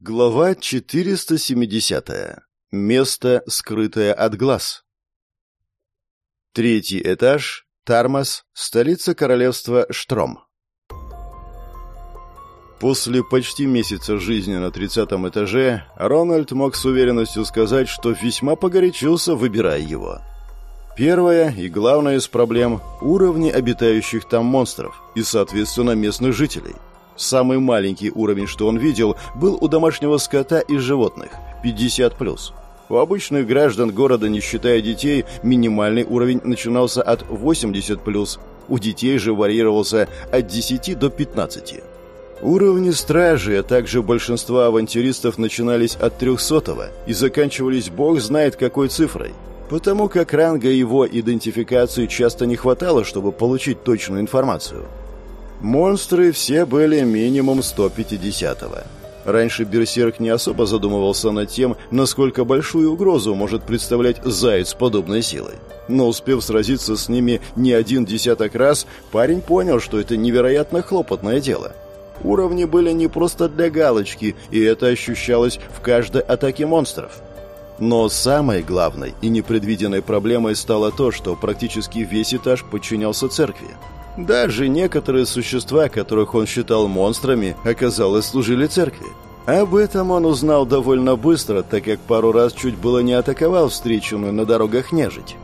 Глава 470. Место, скрытое от глаз. Третий этаж. Тармас, столица королевства Штром. После почти месяца жизни на тридцатом этаже Рональд мог с уверенностью сказать, что весьма погорячился, выбирая его. Первая и главная из проблем – уровни обитающих там монстров и, соответственно, местных жителей – Самый маленький уровень, что он видел, был у домашнего скота и животных – 50+. У обычных граждан города, не считая детей, минимальный уровень начинался от 80+, у детей же варьировался от 10 до 15. Уровни стражи, а также большинства авантюристов начинались от 300 и заканчивались бог знает какой цифрой, потому как ранга его идентификации часто не хватало, чтобы получить точную информацию. Монстры все были минимум 150-го. Раньше Берсерк не особо задумывался над тем, насколько большую угрозу может представлять заяц подобной силой. Но успев сразиться с ними не один десяток раз, парень понял, что это невероятно хлопотное дело. Уровни были не просто для галочки, и это ощущалось в каждой атаке монстров. Но самой главной и непредвиденной проблемой стало то, что практически весь этаж подчинялся церкви. Даже некоторые существа, которых он считал монстрами, оказалось, служили церкви. Об этом он узнал довольно быстро, так как пару раз чуть было не атаковал встреченную на дорогах нежить.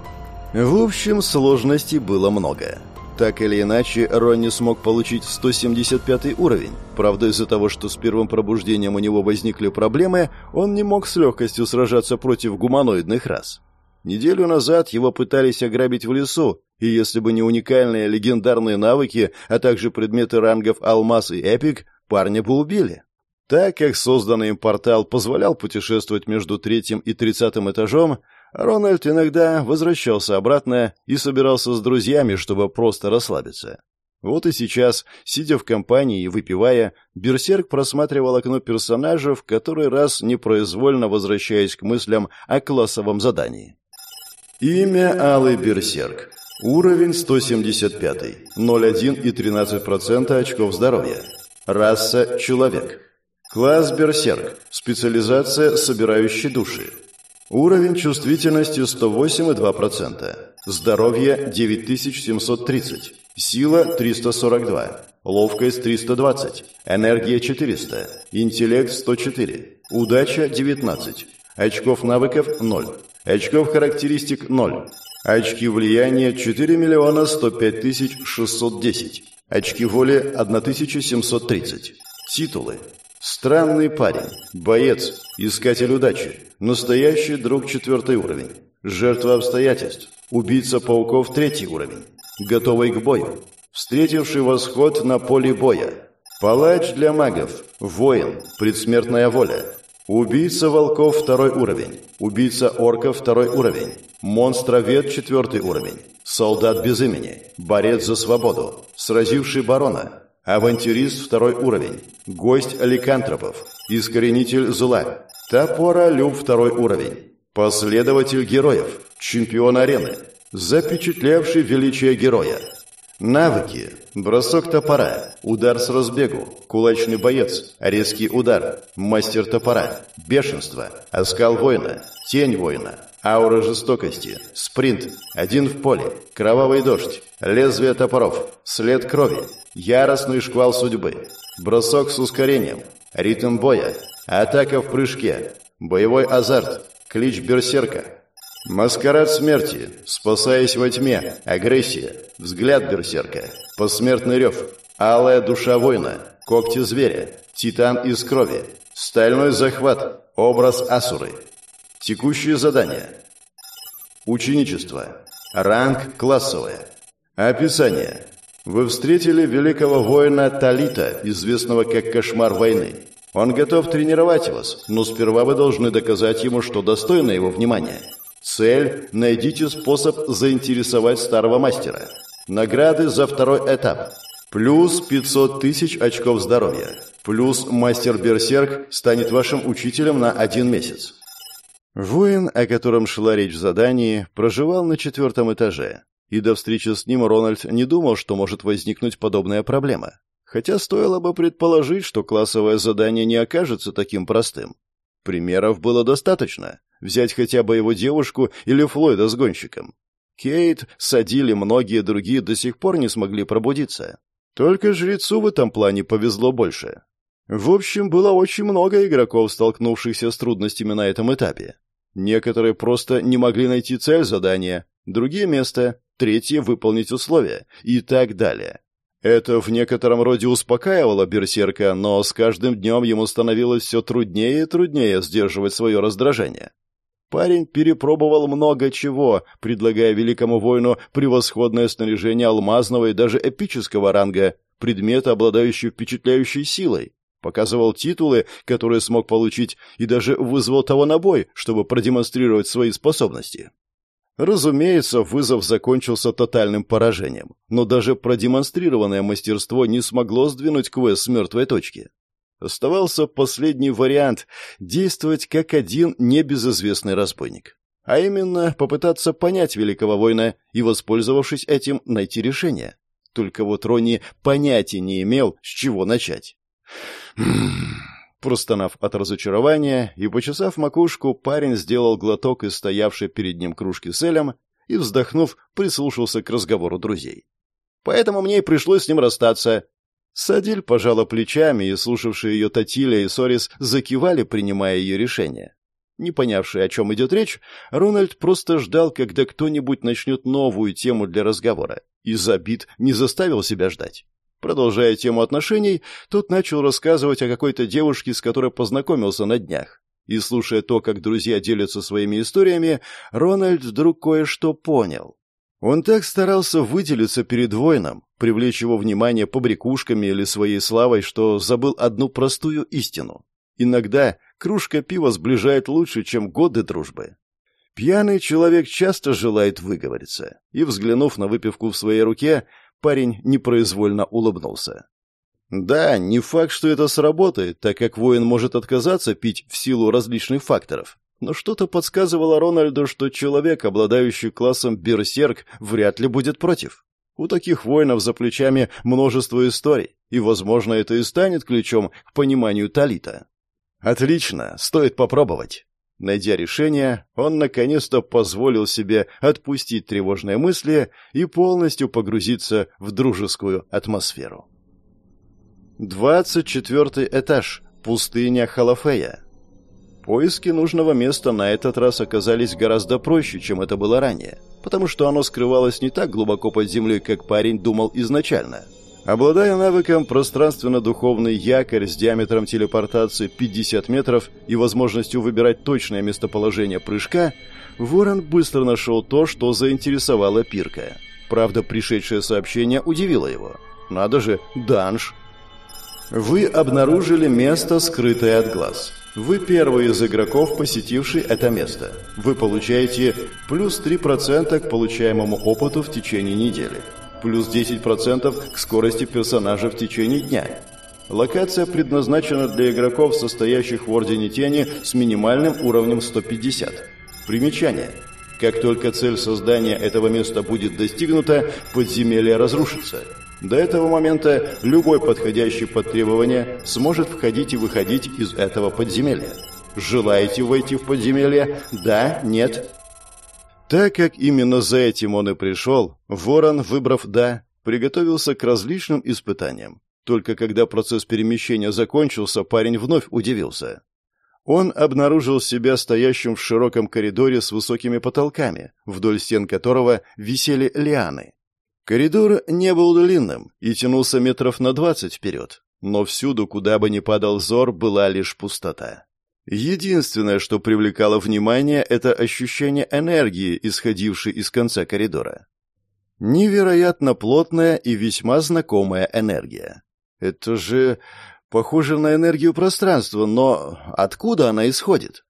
В общем, сложностей было много. Так или иначе, Ронни смог получить 175 уровень. Правда, из-за того, что с первым пробуждением у него возникли проблемы, он не мог с легкостью сражаться против гуманоидных рас. Неделю назад его пытались ограбить в лесу, и если бы не уникальные легендарные навыки, а также предметы рангов «Алмаз» и «Эпик», парня бы убили. Так как созданный им портал позволял путешествовать между третьим и тридцатым этажом, Рональд иногда возвращался обратно и собирался с друзьями, чтобы просто расслабиться. Вот и сейчас, сидя в компании и выпивая, Берсерк просматривал окно персонажа, в который раз непроизвольно возвращаясь к мыслям о классовом задании. Имя Алый Берсерк. Уровень 175. 0,1 и 13% очков здоровья. Раса – человек. Класс Берсерк. Специализация собирающей души. Уровень чувствительности 108,2%. Здоровье 9730. Сила 342. Ловкость 320. Энергия 400. Интеллект 104. Удача 19. Очков навыков 0. Очков характеристик 0. Очки влияния 4 миллиона 105 тысяч 610. Очки воли 1730. Титулы. Странный парень. Боец. Искатель удачи. Настоящий друг четвертый уровень. Жертва обстоятельств. Убийца пауков третий уровень. Готовый к бою. Встретивший восход на поле боя. Палач для магов. Воин. Предсмертная воля. Убийца волков второй уровень. Убийца орков второй уровень. Монстровед четвертый уровень. Солдат без имени. Борец за свободу. Сразивший барона. Авантюрист второй уровень. Гость ликантропов. Искоренитель зла. Топора люб второй уровень. Последователь героев. Чемпион арены. Запечатлевший величие героя. Навыки. Бросок топора. Удар с разбегу. Кулачный боец. Резкий удар. Мастер топора. Бешенство. Оскал воина. Тень воина. Аура жестокости. Спринт. Один в поле. Кровавый дождь. Лезвие топоров. След крови. Яростный шквал судьбы. Бросок с ускорением. Ритм боя. Атака в прыжке. Боевой азарт. Клич берсерка. Маскарад смерти. Спасаясь во тьме. Агрессия. Взгляд берсерка. Посмертный рев. Алая душа воина. Когти зверя. Титан из крови. Стальной захват. Образ Асуры. Текущие задания. Ученичество. Ранг классовое. Описание. Вы встретили великого воина Талита, известного как Кошмар войны. Он готов тренировать вас, но сперва вы должны доказать ему, что достойно его внимания. Цель – найдите способ заинтересовать старого мастера. Награды за второй этап. Плюс 500 тысяч очков здоровья. Плюс мастер-берсерк станет вашим учителем на один месяц. Воин, о котором шла речь в задании, проживал на четвертом этаже. И до встречи с ним Рональд не думал, что может возникнуть подобная проблема. Хотя стоило бы предположить, что классовое задание не окажется таким простым. Примеров было достаточно. Взять хотя бы его девушку или Флойда с гонщиком. Кейт, Садили, многие другие до сих пор не смогли пробудиться. Только жрецу в этом плане повезло больше. В общем, было очень много игроков, столкнувшихся с трудностями на этом этапе. Некоторые просто не могли найти цель задания, другие — место, третьи — выполнить условия и так далее. Это в некотором роде успокаивало Берсерка, но с каждым днем ему становилось все труднее и труднее сдерживать свое раздражение. Парень перепробовал много чего, предлагая великому воину превосходное снаряжение алмазного и даже эпического ранга, предметы, обладающие впечатляющей силой. Показывал титулы, которые смог получить, и даже вызвал того на бой, чтобы продемонстрировать свои способности. Разумеется, вызов закончился тотальным поражением, но даже продемонстрированное мастерство не смогло сдвинуть квест с мертвой точки. Оставался последний вариант — действовать как один небезызвестный разбойник. А именно, попытаться понять великого воина и, воспользовавшись этим, найти решение. Только вот Ронни понятия не имел, с чего начать. Простонав от разочарования и почесав макушку, парень сделал глоток из стоявшей перед ним кружки с элем и, вздохнув, прислушался к разговору друзей. «Поэтому мне и пришлось с ним расстаться. Садиль пожала плечами, и слушавшие ее Татиля и Сорис закивали, принимая ее решение. Не понявший, о чем идет речь, Рональд просто ждал, когда кто-нибудь начнет новую тему для разговора, и забит не заставил себя ждать. Продолжая тему отношений, тот начал рассказывать о какой-то девушке, с которой познакомился на днях. И слушая то, как друзья делятся своими историями, Рональд вдруг кое-что понял. Он так старался выделиться перед воином, привлечь его внимание побрякушками или своей славой, что забыл одну простую истину. Иногда кружка пива сближает лучше, чем годы дружбы. Пьяный человек часто желает выговориться, и, взглянув на выпивку в своей руке, парень непроизвольно улыбнулся. Да, не факт, что это сработает, так как воин может отказаться пить в силу различных факторов но что-то подсказывало Рональду, что человек, обладающий классом берсерк, вряд ли будет против. У таких воинов за плечами множество историй, и, возможно, это и станет ключом к пониманию Талита. Отлично, стоит попробовать. Найдя решение, он наконец-то позволил себе отпустить тревожные мысли и полностью погрузиться в дружескую атмосферу. Двадцать четвертый этаж. Пустыня Халафея. Поиски нужного места на этот раз оказались гораздо проще, чем это было ранее, потому что оно скрывалось не так глубоко под землей, как парень думал изначально. Обладая навыком пространственно-духовный якорь с диаметром телепортации 50 метров и возможностью выбирать точное местоположение прыжка, Ворон быстро нашел то, что заинтересовало Пирка. Правда, пришедшее сообщение удивило его. Надо же, данж. Вы обнаружили место, скрытое от глаз. Вы первый из игроков, посетивший это место. Вы получаете плюс 3% к получаемому опыту в течение недели. Плюс 10% к скорости персонажа в течение дня. Локация предназначена для игроков, состоящих в Ордене Тени с минимальным уровнем 150. Примечание. Как только цель создания этого места будет достигнута, подземелье разрушится. До этого момента любой подходящий под требования сможет входить и выходить из этого подземелья. Желаете войти в подземелье? Да? Нет? Так как именно за этим он и пришел, Ворон, выбрав «да», приготовился к различным испытаниям. Только когда процесс перемещения закончился, парень вновь удивился. Он обнаружил себя стоящим в широком коридоре с высокими потолками, вдоль стен которого висели лианы. Коридор не был длинным и тянулся метров на двадцать вперед, но всюду, куда бы ни падал взор, была лишь пустота. Единственное, что привлекало внимание, это ощущение энергии, исходившей из конца коридора. Невероятно плотная и весьма знакомая энергия. Это же похоже на энергию пространства, но откуда она исходит?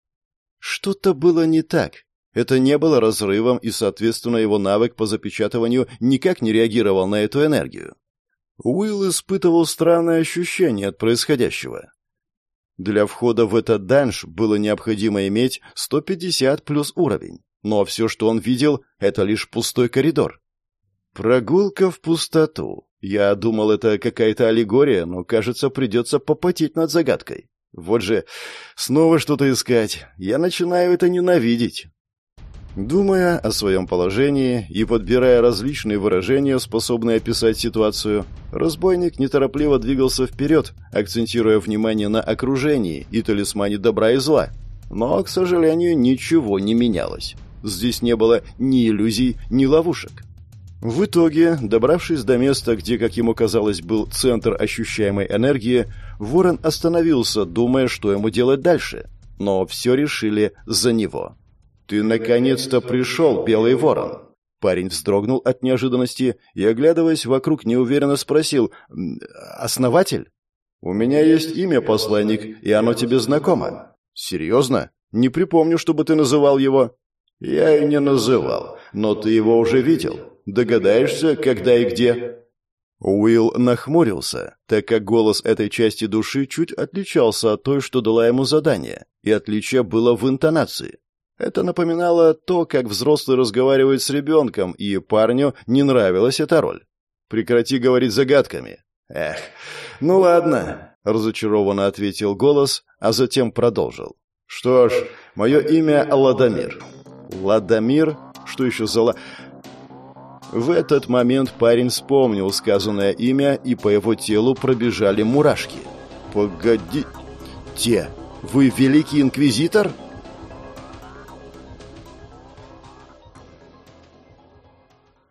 Что-то было не так. Это не было разрывом, и, соответственно, его навык по запечатыванию никак не реагировал на эту энергию. Уилл испытывал странное ощущение от происходящего. Для входа в этот данж было необходимо иметь 150 плюс уровень, но все, что он видел, это лишь пустой коридор. Прогулка в пустоту. Я думал, это какая-то аллегория, но, кажется, придется попотеть над загадкой. Вот же, снова что-то искать. Я начинаю это ненавидеть. Думая о своем положении и подбирая различные выражения, способные описать ситуацию, разбойник неторопливо двигался вперед, акцентируя внимание на окружении и талисмане добра и зла. Но, к сожалению, ничего не менялось. Здесь не было ни иллюзий, ни ловушек. В итоге, добравшись до места, где, как ему казалось, был центр ощущаемой энергии, Ворон остановился, думая, что ему делать дальше. Но все решили за него. «Ты наконец-то пришел, Белый Ворон!» Парень вздрогнул от неожиданности и, оглядываясь вокруг, неуверенно спросил «Основатель?» «У меня есть имя, посланник, и оно тебе знакомо». «Серьезно? Не припомню, чтобы ты называл его». «Я и не называл, но ты его уже видел. Догадаешься, когда и где?» Уилл нахмурился, так как голос этой части души чуть отличался от той, что дала ему задание, и отличие было в интонации. Это напоминало то, как взрослый разговаривает с ребенком, и парню не нравилась эта роль. «Прекрати говорить загадками». «Эх, ну ладно», — разочарованно ответил голос, а затем продолжил. «Что ж, мое имя Ладомир». «Ладомир? Что еще за ла...» В этот момент парень вспомнил сказанное имя, и по его телу пробежали мурашки. «Погоди... Те, вы великий инквизитор?»